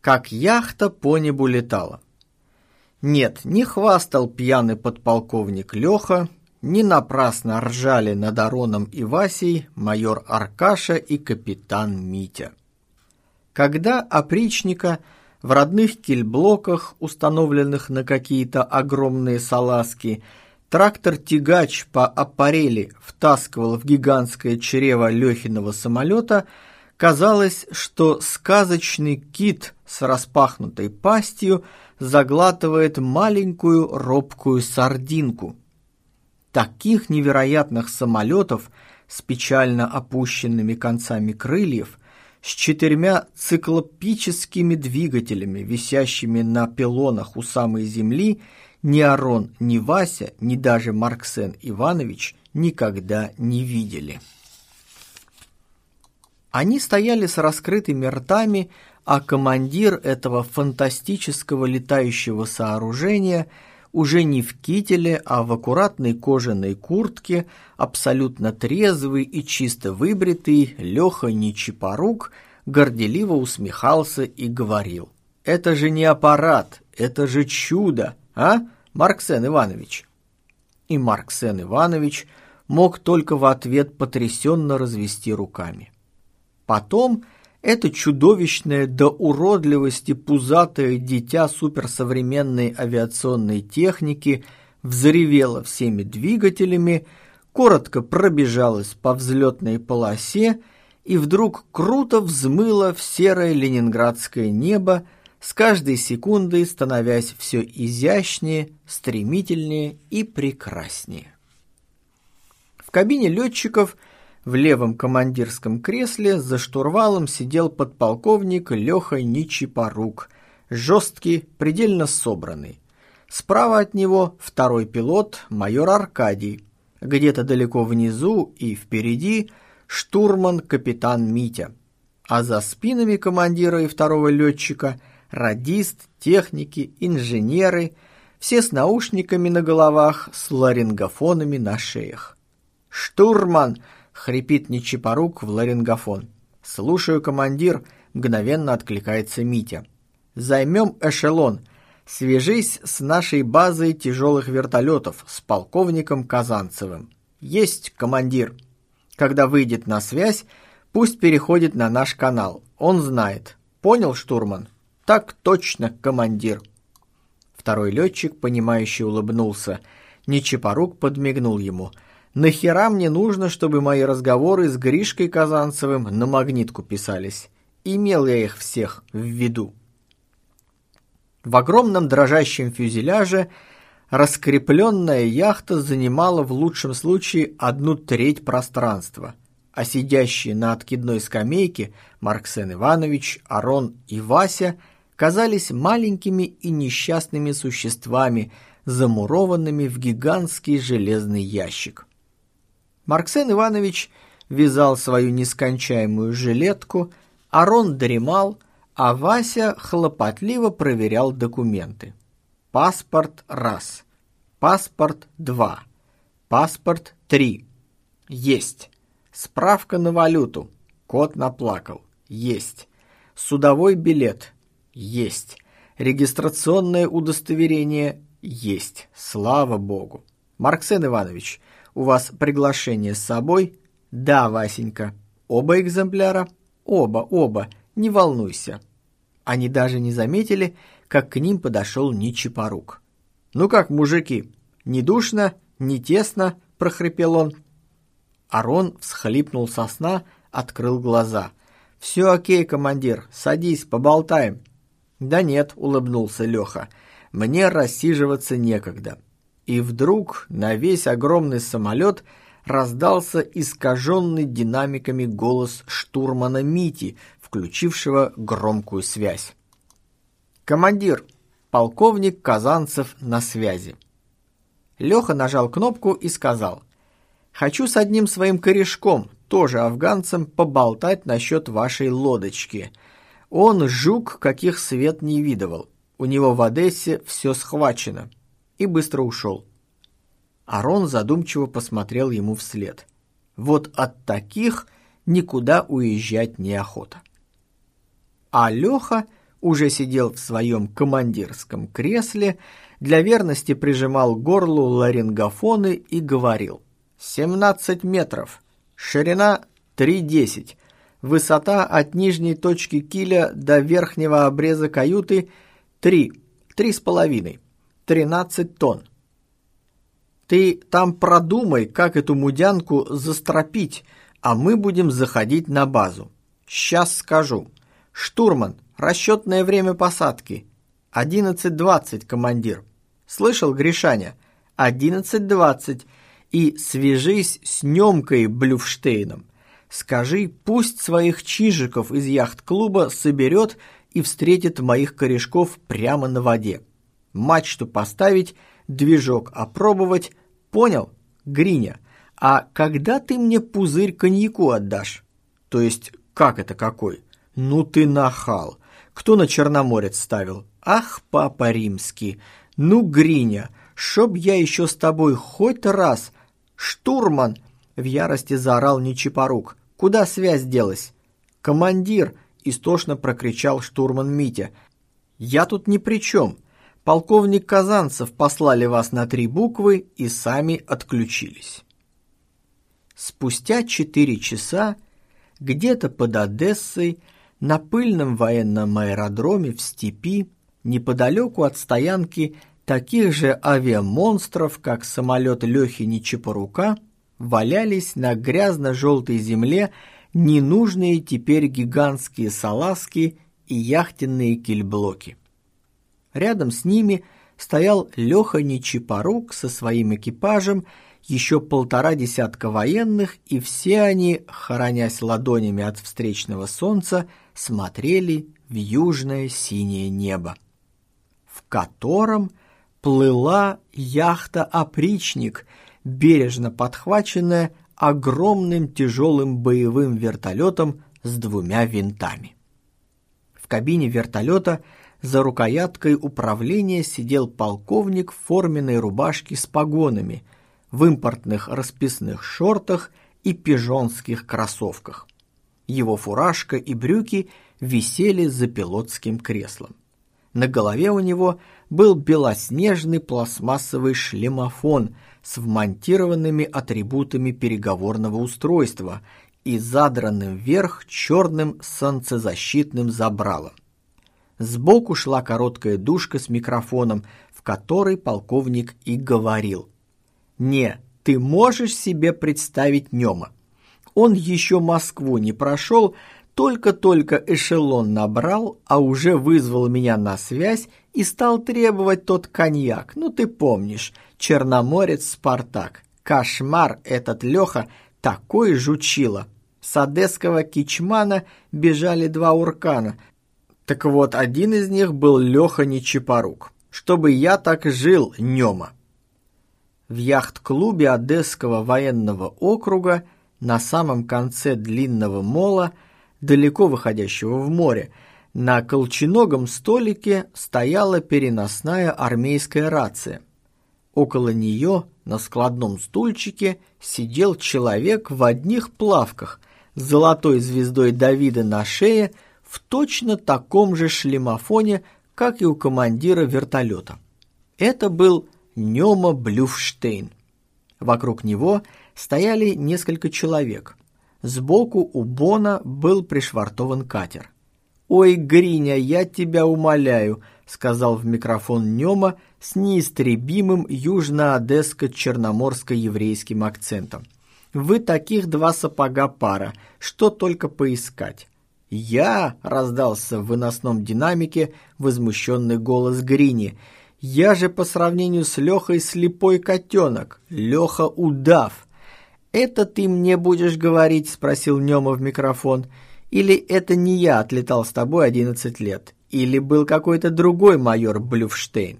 как яхта по небу летала. Нет, не хвастал пьяный подполковник Леха, не напрасно ржали над Ароном и Васей майор Аркаша и капитан Митя. Когда опричника в родных кильблоках, установленных на какие-то огромные салазки, трактор-тягач по аппарели втаскивал в гигантское чрево Лехиного самолета, казалось, что сказочный кит с распахнутой пастью заглатывает маленькую робкую сардинку. Таких невероятных самолетов с печально опущенными концами крыльев, с четырьмя циклопическими двигателями, висящими на пилонах у самой земли, ни Арон, ни Вася, ни даже Марксен Иванович никогда не видели. Они стояли с раскрытыми ртами, а командир этого фантастического летающего сооружения уже не в кителе, а в аккуратной кожаной куртке, абсолютно трезвый и чисто выбритый, Леха Нечипорук, горделиво усмехался и говорил. «Это же не аппарат, это же чудо, а, Марксен Иванович?» И Марксен Иванович мог только в ответ потрясенно развести руками. Потом это чудовищное до уродливости пузатое дитя суперсовременной авиационной техники взревело всеми двигателями, коротко пробежалось по взлетной полосе и вдруг круто взмыло в серое ленинградское небо, с каждой секундой становясь все изящнее, стремительнее и прекраснее. В кабине летчиков – в левом командирском кресле за штурвалом сидел подполковник Леха Ничипорук, жесткий, предельно собранный. Справа от него второй пилот, майор Аркадий. Где-то далеко внизу и впереди штурман-капитан Митя. А за спинами командира и второго летчика радист, техники, инженеры, все с наушниками на головах, с ларингофонами на шеях. «Штурман!» Хрипит Нечипорук в ларингофон. «Слушаю, командир», — мгновенно откликается Митя. «Займем эшелон. Свяжись с нашей базой тяжелых вертолетов с полковником Казанцевым». «Есть, командир». Когда выйдет на связь, пусть переходит на наш канал. Он знает. Понял, штурман? Так точно, командир. Второй летчик, понимающе улыбнулся. Нечипорук подмигнул ему — Нахера мне нужно, чтобы мои разговоры с Гришкой Казанцевым на магнитку писались? Имел я их всех в виду. В огромном дрожащем фюзеляже раскрепленная яхта занимала в лучшем случае одну треть пространства, а сидящие на откидной скамейке Марксен Иванович, Арон и Вася казались маленькими и несчастными существами, замурованными в гигантский железный ящик. Марксен Иванович вязал свою нескончаемую жилетку, Арон дремал, а Вася хлопотливо проверял документы. Паспорт раз, паспорт два, паспорт три. Есть. Справка на валюту. Кот наплакал. Есть. Судовой билет. Есть. Регистрационное удостоверение. Есть. Слава богу. Марксен Иванович, у вас приглашение с собой? Да, Васенька. Оба экземпляра? Оба, оба. Не волнуйся. Они даже не заметили, как к ним подошел Ничипорук. «Ну как, мужики, не душно, не тесно?» – прохрипел он. Арон всхлипнул со сна, открыл глаза. «Все окей, командир, садись, поболтаем». «Да нет», – улыбнулся Леха, – «мне рассиживаться некогда. И вдруг на весь огромный самолет раздался искаженный динамиками голос штурмана Мити, включившего громкую связь. «Командир, полковник Казанцев на связи». Леха нажал кнопку и сказал, «Хочу с одним своим корешком, тоже афганцем, поболтать насчет вашей лодочки. Он жук, каких свет не видывал. У него в Одессе все схвачено и быстро ушел. Арон задумчиво посмотрел ему вслед. Вот от таких никуда уезжать неохота. А Леха уже сидел в своем командирском кресле, для верности прижимал горлу ларингофоны и говорил «17 метров, ширина 3,10, высота от нижней точки киля до верхнего обреза каюты 3, 3,5, 13 тонн. Ты там продумай, как эту мудянку застропить, а мы будем заходить на базу. Сейчас скажу. Штурман, расчетное время посадки. 11.20, командир. Слышал, Гришаня? 11.20. И свяжись с Немкой Блюфштейном. Скажи, пусть своих чижиков из яхт-клуба соберет и встретит моих корешков прямо на воде. Мачту поставить, движок опробовать. Понял, Гриня? А когда ты мне пузырь коньяку отдашь? То есть, как это какой? Ну ты нахал. Кто на Черноморец ставил? Ах, папа римский. Ну, Гриня, чтоб я еще с тобой хоть раз... Штурман! В ярости заорал Нечипорук. Куда связь делась? Командир! Истошно прокричал штурман Митя. Я тут ни при чем. Полковник Казанцев послали вас на три буквы и сами отключились. Спустя четыре часа где-то под Одессой на пыльном военном аэродроме в степи, неподалеку от стоянки таких же авиамонстров, как самолет Лехи Нечипорука, валялись на грязно-желтой земле ненужные теперь гигантские салазки и яхтенные кильблоки. Рядом с ними стоял Леха Нечипорук со своим экипажем еще полтора десятка военных, и все они, хоронясь ладонями от встречного солнца, смотрели в южное синее небо, в котором плыла яхта-опричник, бережно подхваченная огромным тяжелым боевым вертолетом с двумя винтами. В кабине вертолета за рукояткой управления сидел полковник в форменной рубашке с погонами – в импортных расписных шортах и пижонских кроссовках. Его фуражка и брюки висели за пилотским креслом. На голове у него был белоснежный пластмассовый шлемофон с вмонтированными атрибутами переговорного устройства и задранным вверх черным солнцезащитным забралом. Сбоку шла короткая душка с микрофоном, в которой полковник и говорил – не, ты можешь себе представить Нема. Он еще Москву не прошел, только-только эшелон набрал, а уже вызвал меня на связь и стал требовать тот коньяк. Ну, ты помнишь, черноморец Спартак. Кошмар этот Леха, такой жучило. С одесского кичмана бежали два уркана. Так вот, один из них был Леха Нечипорук. Чтобы я так жил, Нема в яхт-клубе Одесского военного округа на самом конце длинного мола, далеко выходящего в море, на колченогом столике стояла переносная армейская рация. Около нее на складном стульчике сидел человек в одних плавках с золотой звездой Давида на шее в точно таком же шлемофоне, как и у командира вертолета. Это был Нема Блюфштейн. Вокруг него стояли несколько человек. Сбоку у Бона был пришвартован катер. «Ой, Гриня, я тебя умоляю», — сказал в микрофон Нема с неистребимым южно-одесско-черноморско-еврейским акцентом. «Вы таких два сапога пара, что только поискать». «Я!» — раздался в выносном динамике возмущенный голос Грини — я же по сравнению с Лехой слепой котенок, Леха удав. «Это ты мне будешь говорить?» – спросил Нема в микрофон. «Или это не я отлетал с тобой одиннадцать лет? Или был какой-то другой майор Блюфштейн?»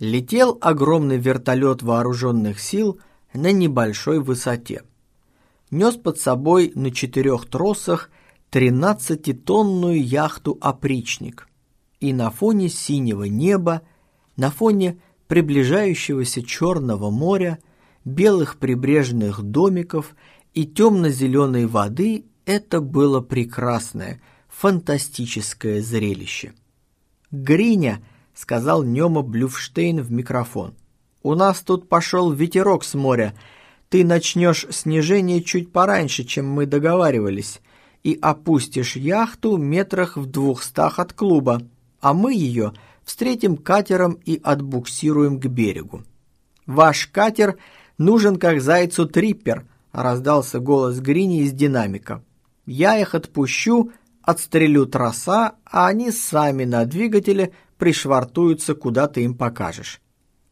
Летел огромный вертолет вооруженных сил на небольшой высоте. Нес под собой на четырех тросах тринадцатитонную яхту «Опричник» и на фоне синего неба, на фоне приближающегося Черного моря, белых прибрежных домиков и темно-зеленой воды это было прекрасное, фантастическое зрелище. «Гриня!» — сказал Нема Блюфштейн в микрофон. «У нас тут пошел ветерок с моря. Ты начнешь снижение чуть пораньше, чем мы договаривались, и опустишь яхту метрах в двухстах от клуба, а мы ее встретим катером и отбуксируем к берегу. Ваш катер нужен как зайцу триппер», — раздался голос Грини из динамика. «Я их отпущу, отстрелю троса, а они сами на двигателе пришвартуются, куда ты им покажешь».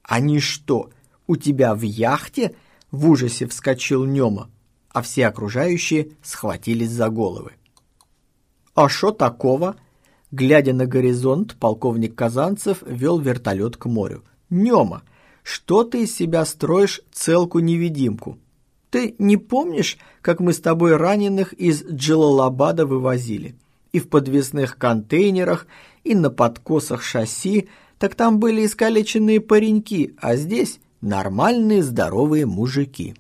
«Они что, у тебя в яхте?» — в ужасе вскочил Нема, а все окружающие схватились за головы. «А что такого?» Глядя на горизонт, полковник Казанцев вел вертолет к морю. «Нема, что ты из себя строишь целку-невидимку? Ты не помнишь, как мы с тобой раненых из Джилалабада вывозили? И в подвесных контейнерах, и на подкосах шасси, так там были искалеченные пареньки, а здесь нормальные здоровые мужики.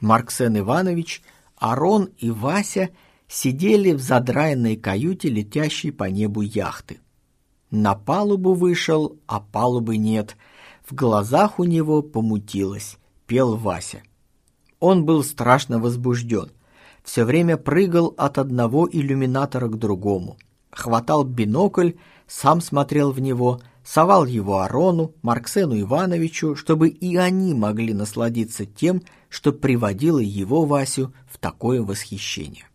Марксен Иванович, Арон и Вася сидели в задраенной каюте, летящей по небу яхты. На палубу вышел, а палубы нет. В глазах у него помутилось, пел Вася. Он был страшно возбужден. Все время прыгал от одного иллюминатора к другому. Хватал бинокль, сам смотрел в него, совал его Арону, Марксену Ивановичу, чтобы и они могли насладиться тем, что приводило его Васю в такое восхищение.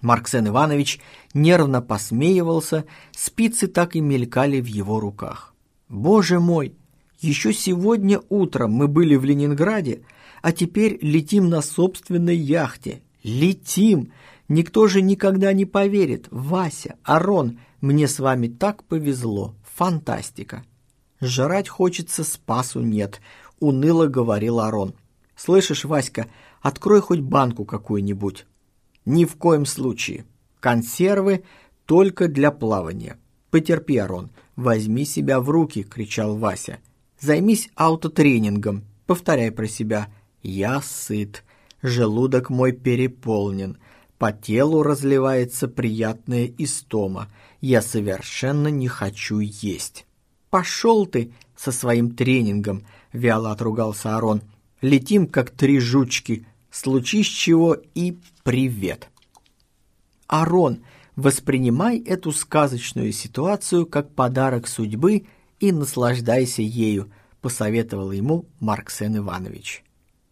Марксен Иванович нервно посмеивался, спицы так и мелькали в его руках. «Боже мой! Еще сегодня утром мы были в Ленинграде, а теперь летим на собственной яхте. Летим! Никто же никогда не поверит. Вася, Арон, мне с вами так повезло. Фантастика!» «Жрать хочется, спасу нет», — уныло говорил Арон. «Слышишь, Васька, открой хоть банку какую-нибудь». «Ни в коем случае. Консервы только для плавания. Потерпи, Арон, возьми себя в руки», — кричал Вася. Займись аутотренингом. Повторяй про себя. Я сыт. Желудок мой переполнен. По телу разливается приятная истома. Я совершенно не хочу есть. Пошел ты со своим тренингом, вяло отругался Арон. Летим, как три жучки. Случись чего и привет. Арон, воспринимай эту сказочную ситуацию как подарок судьбы и наслаждайся ею», — посоветовал ему Марксен Иванович.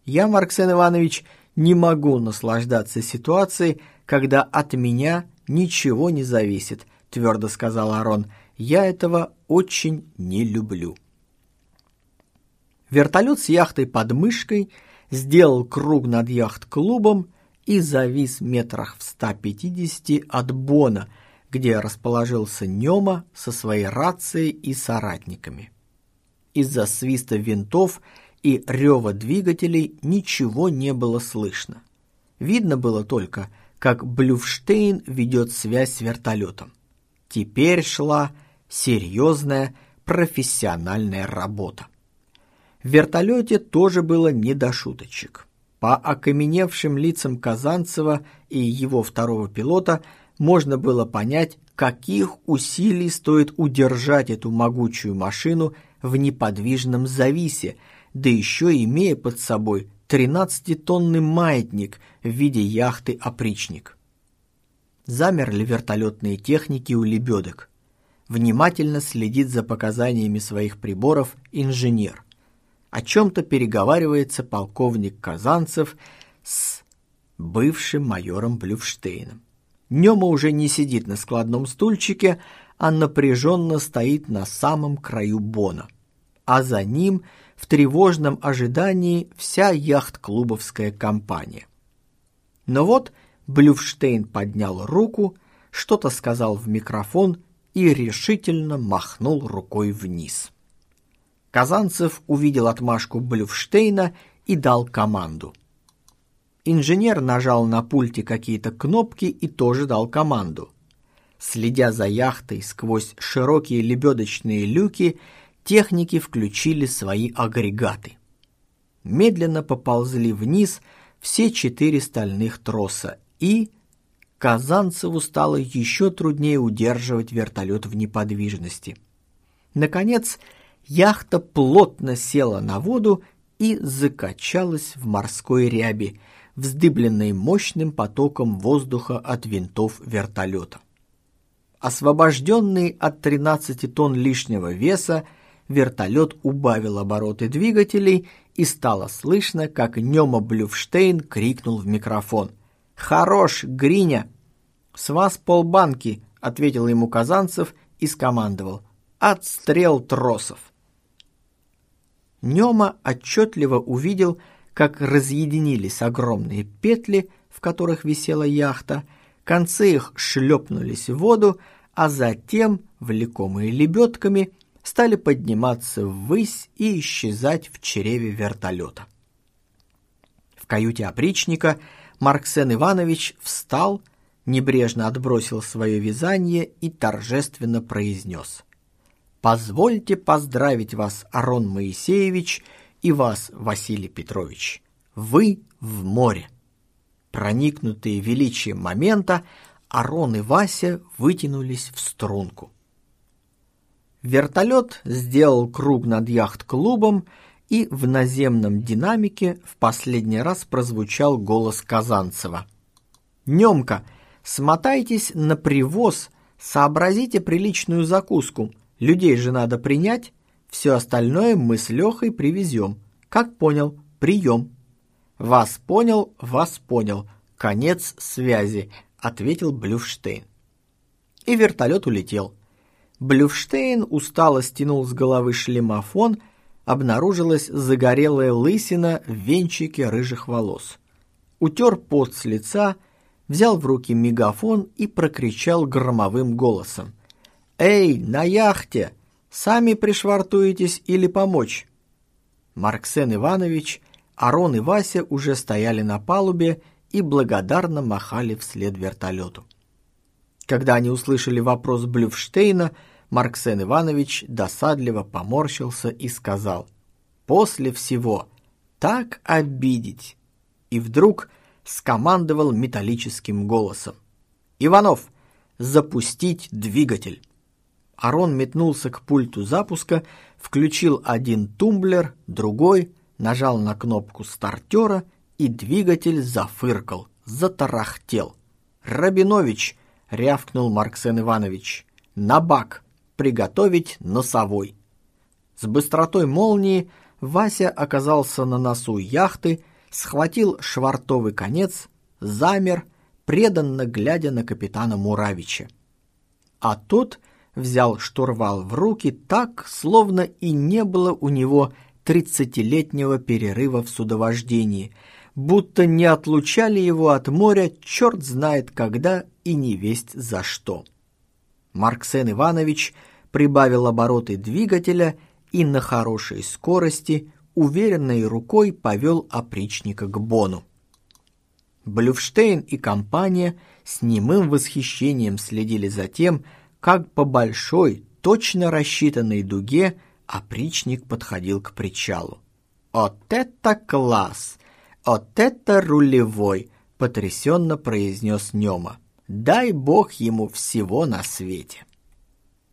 «Я, Марксен Иванович, не могу наслаждаться ситуацией, когда от меня ничего не зависит», — твердо сказал Арон. «Я этого очень не люблю». Вертолет с яхтой под мышкой сделал круг над яхт-клубом и завис метрах в 150 от Бона — где расположился Нема со своей рацией и соратниками. Из-за свиста винтов и рева двигателей ничего не было слышно. Видно было только, как Блюфштейн ведет связь с вертолетом. Теперь шла серьезная профессиональная работа. В вертолете тоже было не до шуточек. По окаменевшим лицам Казанцева и его второго пилота – можно было понять, каких усилий стоит удержать эту могучую машину в неподвижном зависе, да еще имея под собой 13-тонный маятник в виде яхты-опричник. Замерли вертолетные техники у лебедок. Внимательно следит за показаниями своих приборов инженер. О чем-то переговаривается полковник Казанцев с бывшим майором Блюфштейном. Нема уже не сидит на складном стульчике, а напряженно стоит на самом краю бона. А за ним в тревожном ожидании вся яхт-клубовская компания. Но вот Блюфштейн поднял руку, что-то сказал в микрофон и решительно махнул рукой вниз. Казанцев увидел отмашку Блюфштейна и дал команду – Инженер нажал на пульте какие-то кнопки и тоже дал команду. Следя за яхтой сквозь широкие лебедочные люки, техники включили свои агрегаты. Медленно поползли вниз все четыре стальных троса и... Казанцеву стало еще труднее удерживать вертолет в неподвижности. Наконец, яхта плотно села на воду и закачалась в морской ряби, вздыбленной мощным потоком воздуха от винтов вертолета. Освобожденный от 13 тонн лишнего веса, вертолет убавил обороты двигателей и стало слышно, как Нема Блюфштейн крикнул в микрофон. «Хорош, Гриня!» «С вас полбанки», — ответил ему Казанцев и скомандовал. «Отстрел тросов». Нема отчетливо увидел, как разъединились огромные петли, в которых висела яхта, концы их шлепнулись в воду, а затем, влекомые лебедками, стали подниматься ввысь и исчезать в чреве вертолета. В каюте опричника Марксен Иванович встал, небрежно отбросил свое вязание и торжественно произнес «Позвольте поздравить вас, Арон Моисеевич, и вас, Василий Петрович. Вы в море». Проникнутые величием момента, Арон и Вася вытянулись в струнку. Вертолет сделал круг над яхт-клубом, и в наземном динамике в последний раз прозвучал голос Казанцева. «Немка, смотайтесь на привоз, сообразите приличную закуску. Людей же надо принять, все остальное мы с Лехой привезем. Как понял, прием». «Вас понял, вас понял. Конец связи», — ответил Блюфштейн. И вертолет улетел. Блюфштейн устало стянул с головы шлемофон, обнаружилась загорелая лысина в венчике рыжих волос. Утер пот с лица, взял в руки мегафон и прокричал громовым голосом. «Эй, на яхте! Сами пришвартуетесь или помочь?» Марксен Иванович, Арон и Вася уже стояли на палубе и благодарно махали вслед вертолету. Когда они услышали вопрос Блюфштейна, Марксен Иванович досадливо поморщился и сказал «После всего так обидеть!» И вдруг скомандовал металлическим голосом «Иванов, запустить двигатель!» Арон метнулся к пульту запуска, включил один тумблер, другой, нажал на кнопку стартера, и двигатель зафыркал, затарахтел. «Рабинович!» — рявкнул Марксен Иванович. «На бак!» Приготовить носовой. С быстротой молнии Вася оказался на носу яхты, схватил швартовый конец, замер, преданно глядя на капитана Муравича. А тот взял штурвал в руки так, словно и не было у него тридцатилетнего перерыва в судовождении, будто не отлучали его от моря черт знает когда и не весть за что. Марксен Иванович прибавил обороты двигателя и на хорошей скорости уверенной рукой повел опричника к Бону. Блюфштейн и компания с немым восхищением следили за тем, как по большой, точно рассчитанной дуге опричник подходил к причалу. «Вот это класс! Вот это рулевой!» — потрясенно произнес Нема. Дай бог ему всего на свете.